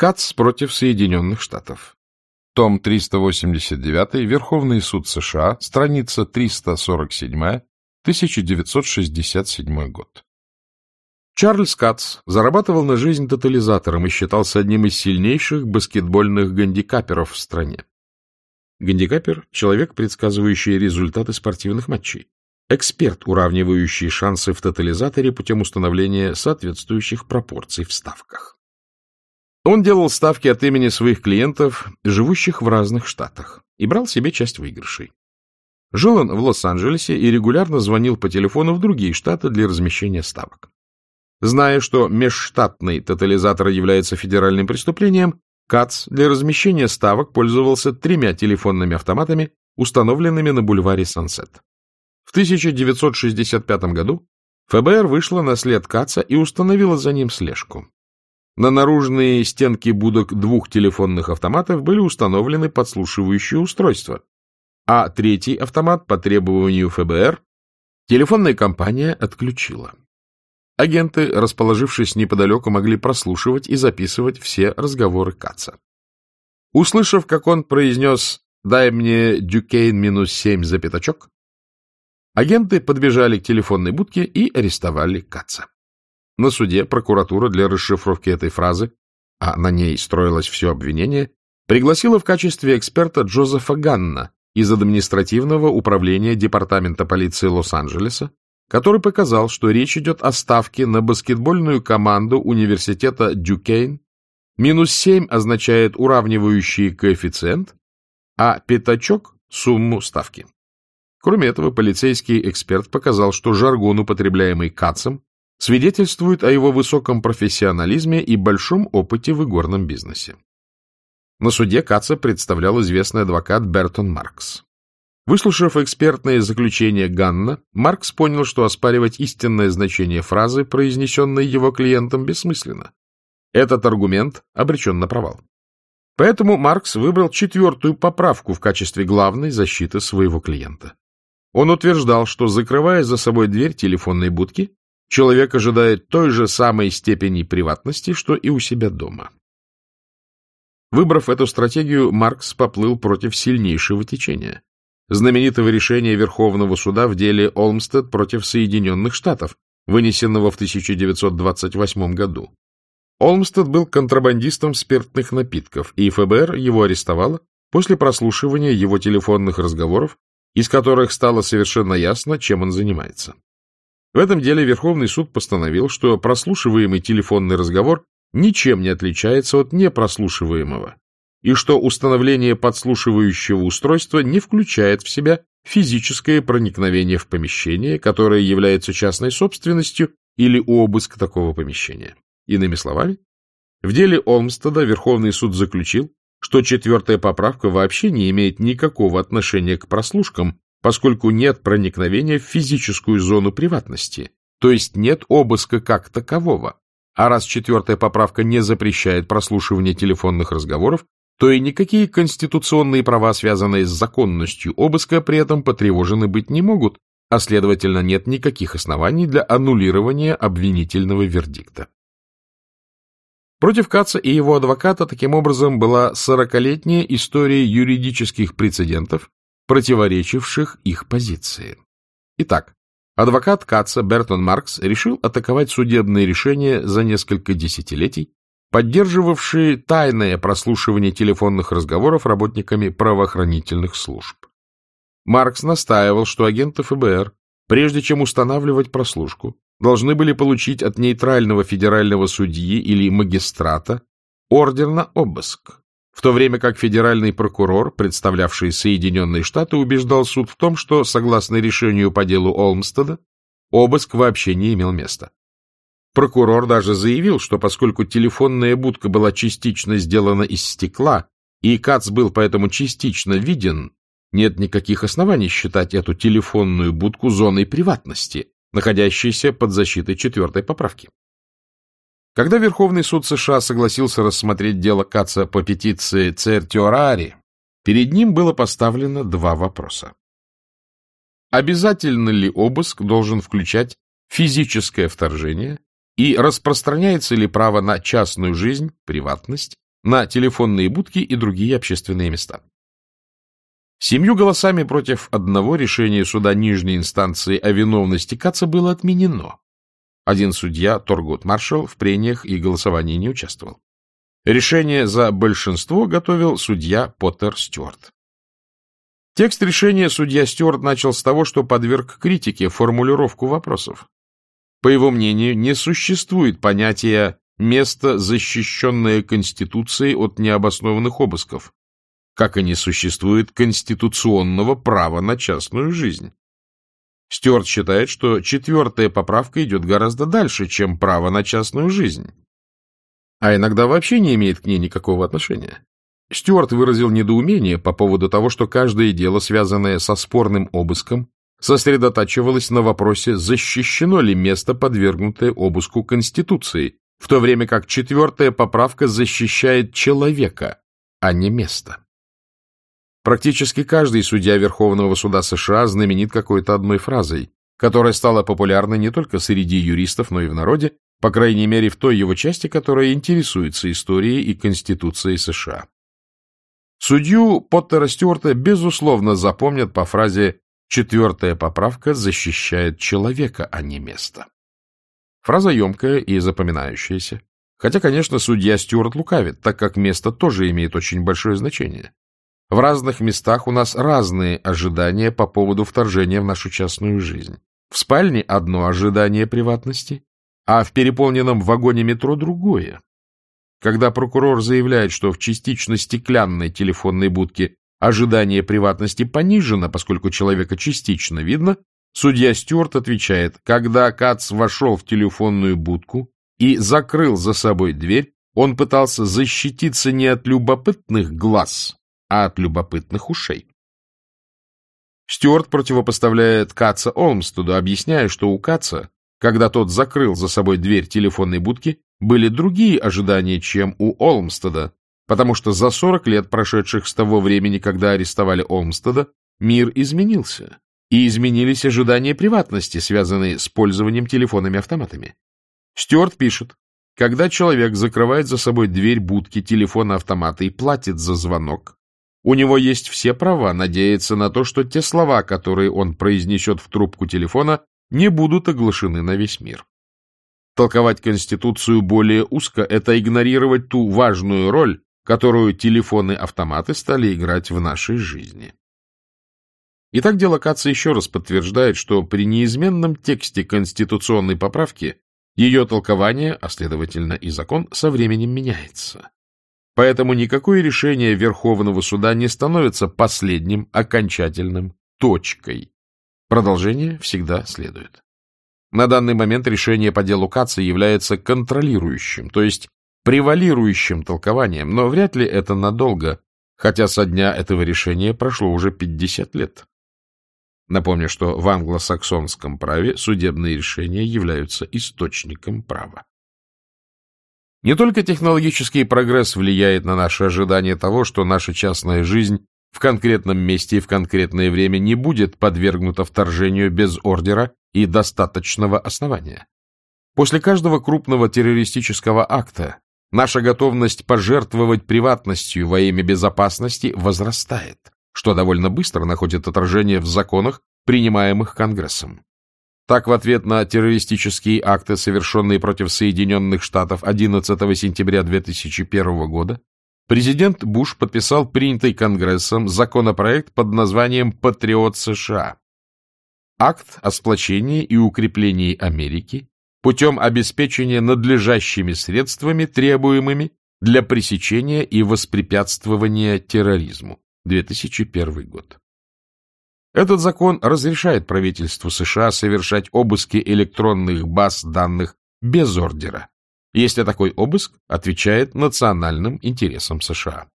Кац против Соединенных Штатов. Том 389, Верховный суд США, страница 347, 1967 год. Чарльз Кац зарабатывал на жизнь тотализатором и считался одним из сильнейших баскетбольных гандикаперов в стране. Гандикапер — человек, предсказывающий результаты спортивных матчей. Эксперт, уравнивающий шансы в тотализаторе путем установления соответствующих пропорций в ставках. Он делал ставки от имени своих клиентов, живущих в разных штатах, и брал себе часть выигрышей. Жил он в Лос-Анджелесе и регулярно звонил по телефону в другие штаты для размещения ставок. Зная, что межштатный тотализатор является федеральным преступлением, КАЦ для размещения ставок пользовался тремя телефонными автоматами, установленными на бульваре Сансет. В 1965 году ФБР вышло на след Каца и установило за ним слежку. На наружные стенки будок двух телефонных автоматов были установлены подслушивающие устройства, а третий автомат по требованию ФБР телефонная компания отключила. Агенты, расположившись неподалеку, могли прослушивать и записывать все разговоры Каца. Услышав, как он произнес «дай мне Дюкейн минус семь за пятачок», агенты подбежали к телефонной будке и арестовали Каца. На суде прокуратура для расшифровки этой фразы, а на ней строилось все обвинение, пригласила в качестве эксперта Джозефа Ганна из административного управления Департамента полиции Лос-Анджелеса, который показал, что речь идет о ставке на баскетбольную команду университета Дюкейн. Минус 7 означает уравнивающий коэффициент, а пятачок — сумму ставки. Кроме этого, полицейский эксперт показал, что жаргон, употребляемый Кацем, свидетельствует о его высоком профессионализме и большом опыте в игорном бизнесе. На суде Каца представлял известный адвокат Бертон Маркс. Выслушав экспертное заключение Ганна, Маркс понял, что оспаривать истинное значение фразы, произнесенной его клиентом, бессмысленно. Этот аргумент обречен на провал. Поэтому Маркс выбрал четвертую поправку в качестве главной защиты своего клиента. Он утверждал, что, закрывая за собой дверь телефонной будки, человек ожидает той же самой степени приватности, что и у себя дома. Выбрав эту стратегию, Маркс поплыл против сильнейшего течения знаменитого решения Верховного суда в деле Олмстед против Соединенных Штатов, вынесенного в 1928 году. Олмстед был контрабандистом спиртных напитков, и ФБР его арестовало после прослушивания его телефонных разговоров, из которых стало совершенно ясно, чем он занимается. В этом деле Верховный суд постановил, что прослушиваемый телефонный разговор ничем не отличается от непрослушиваемого, и что установление подслушивающего устройства не включает в себя физическое проникновение в помещение, которое является частной собственностью или обыск такого помещения. Иными словами, в деле Олмстеда Верховный суд заключил, что четвертая поправка вообще не имеет никакого отношения к прослушкам, поскольку нет проникновения в физическую зону приватности, то есть нет обыска как такового. А раз четвертая поправка не запрещает прослушивание телефонных разговоров, то и никакие конституционные права, связанные с законностью обыска, при этом потревожены быть не могут, а, следовательно, нет никаких оснований для аннулирования обвинительного вердикта. Против Каца и его адвоката таким образом была сорокалетняя история юридических прецедентов, противоречивших их позиции. Итак, адвокат Каца Бертон Маркс решил атаковать судебные решения за несколько десятилетий, поддерживавшие тайное прослушивание телефонных разговоров работниками правоохранительных служб. Маркс настаивал, что агенты ФБР, прежде чем устанавливать прослушку, должны были получить от нейтрального федерального судьи или магистрата ордер на обыск, в то время как федеральный прокурор, представлявший Соединенные Штаты, убеждал суд в том, что, согласно решению по делу Олмстеда, обыск вообще не имел места. Прокурор даже заявил, что поскольку телефонная будка была частично сделана из стекла, и Кац был поэтому частично виден, нет никаких оснований считать эту телефонную будку зоной приватности, находящейся под защитой четвертой поправки. Когда Верховный суд США согласился рассмотреть дело Каца по петиции Цертиорари, перед ним было поставлено два вопроса. Обязательно ли обыск должен включать физическое вторжение и распространяется ли право на частную жизнь, приватность, на телефонные будки и другие общественные места. Семью голосами против одного решения суда нижней инстанции о виновности Каца было отменено. Один судья, Торгут Маршалл, в прениях и голосовании не участвовал. Решение за большинство готовил судья Поттер Стюарт. Текст решения судья Стюарт начал с того, что подверг критике формулировку вопросов. По его мнению, не существует понятия «место, защищенное Конституцией от необоснованных обысков», как и не существует конституционного права на частную жизнь. Стюарт считает, что четвертая поправка идет гораздо дальше, чем право на частную жизнь, а иногда вообще не имеет к ней никакого отношения. Стюарт выразил недоумение по поводу того, что каждое дело, связанное со спорным обыском, сосредотачивалось на вопросе, защищено ли место, подвергнутое обыску Конституцией, в то время как четвертая поправка защищает человека, а не место. Практически каждый судья Верховного суда США знаменит какой-то одной фразой, которая стала популярной не только среди юристов, но и в народе, по крайней мере в той его части, которая интересуется историей и Конституцией США. Судью Поттера Стюарта, безусловно, запомнят по фразе «четвертая поправка защищает человека, а не место». Фраза емкая и запоминающаяся. Хотя, конечно, судья Стюарт лукавит, так как место тоже имеет очень большое значение. В разных местах у нас разные ожидания по поводу вторжения в нашу частную жизнь. В спальне одно ожидание приватности, а в переполненном вагоне метро другое. Когда прокурор заявляет, что в частично стеклянной телефонной будке ожидание приватности понижено, поскольку человека частично видно, судья Стюарт отвечает, когда Кац вошел в телефонную будку и закрыл за собой дверь, он пытался защититься не от любопытных глаз, а от любопытных ушей. Стюарт противопоставляет Каца Олмстеду, объясняя, что у Каца, когда тот закрыл за собой дверь телефонной будки, были другие ожидания, чем у Олмстеда, потому что за 40 лет, прошедших с того времени, когда арестовали Олмстеда, мир изменился, и изменились ожидания приватности, связанные с пользованием телефонами-автоматами. Стюарт пишет, когда человек закрывает за собой дверь будки телефона-автомата и платит за звонок, у него есть все права надеяться на то, что те слова, которые он произнесет в трубку телефона, не будут оглашены на весь мир. Толковать Конституцию более узко – это игнорировать ту важную роль, которую телефоны-автоматы стали играть в нашей жизни. Итак, дело Каца еще раз подтверждает, что при неизменном тексте конституционной поправки ее толкование, а следовательно и закон, со временем меняется. Поэтому никакое решение Верховного суда не становится последним, окончательным, точкой. Продолжение всегда следует. На данный момент решение по делу Каца является контролирующим, то есть превалирующим толкованием, но вряд ли это надолго, хотя со дня этого решения прошло уже 50 лет. Напомню, что в англосаксонском праве судебные решения являются источником права. Не только технологический прогресс влияет на наше ожидание того, что наша частная жизнь в конкретном месте и в конкретное время не будет подвергнута вторжению без ордера и достаточного основания. После каждого крупного террористического акта наша готовность пожертвовать приватностью во имя безопасности возрастает, что довольно быстро находит отражение в законах, принимаемых Конгрессом. Так, в ответ на террористические акты, совершенные против Соединенных Штатов 11 сентября 2001 года, президент Буш подписал принятый Конгрессом законопроект под названием «Патриот США». Акт о сплочении и укреплении Америки путем обеспечения надлежащими средствами, требуемыми для пресечения и воспрепятствования терроризму. 2001 год. Этот закон разрешает правительству США совершать обыски электронных баз данных без ордера, если такой обыск отвечает национальным интересам США.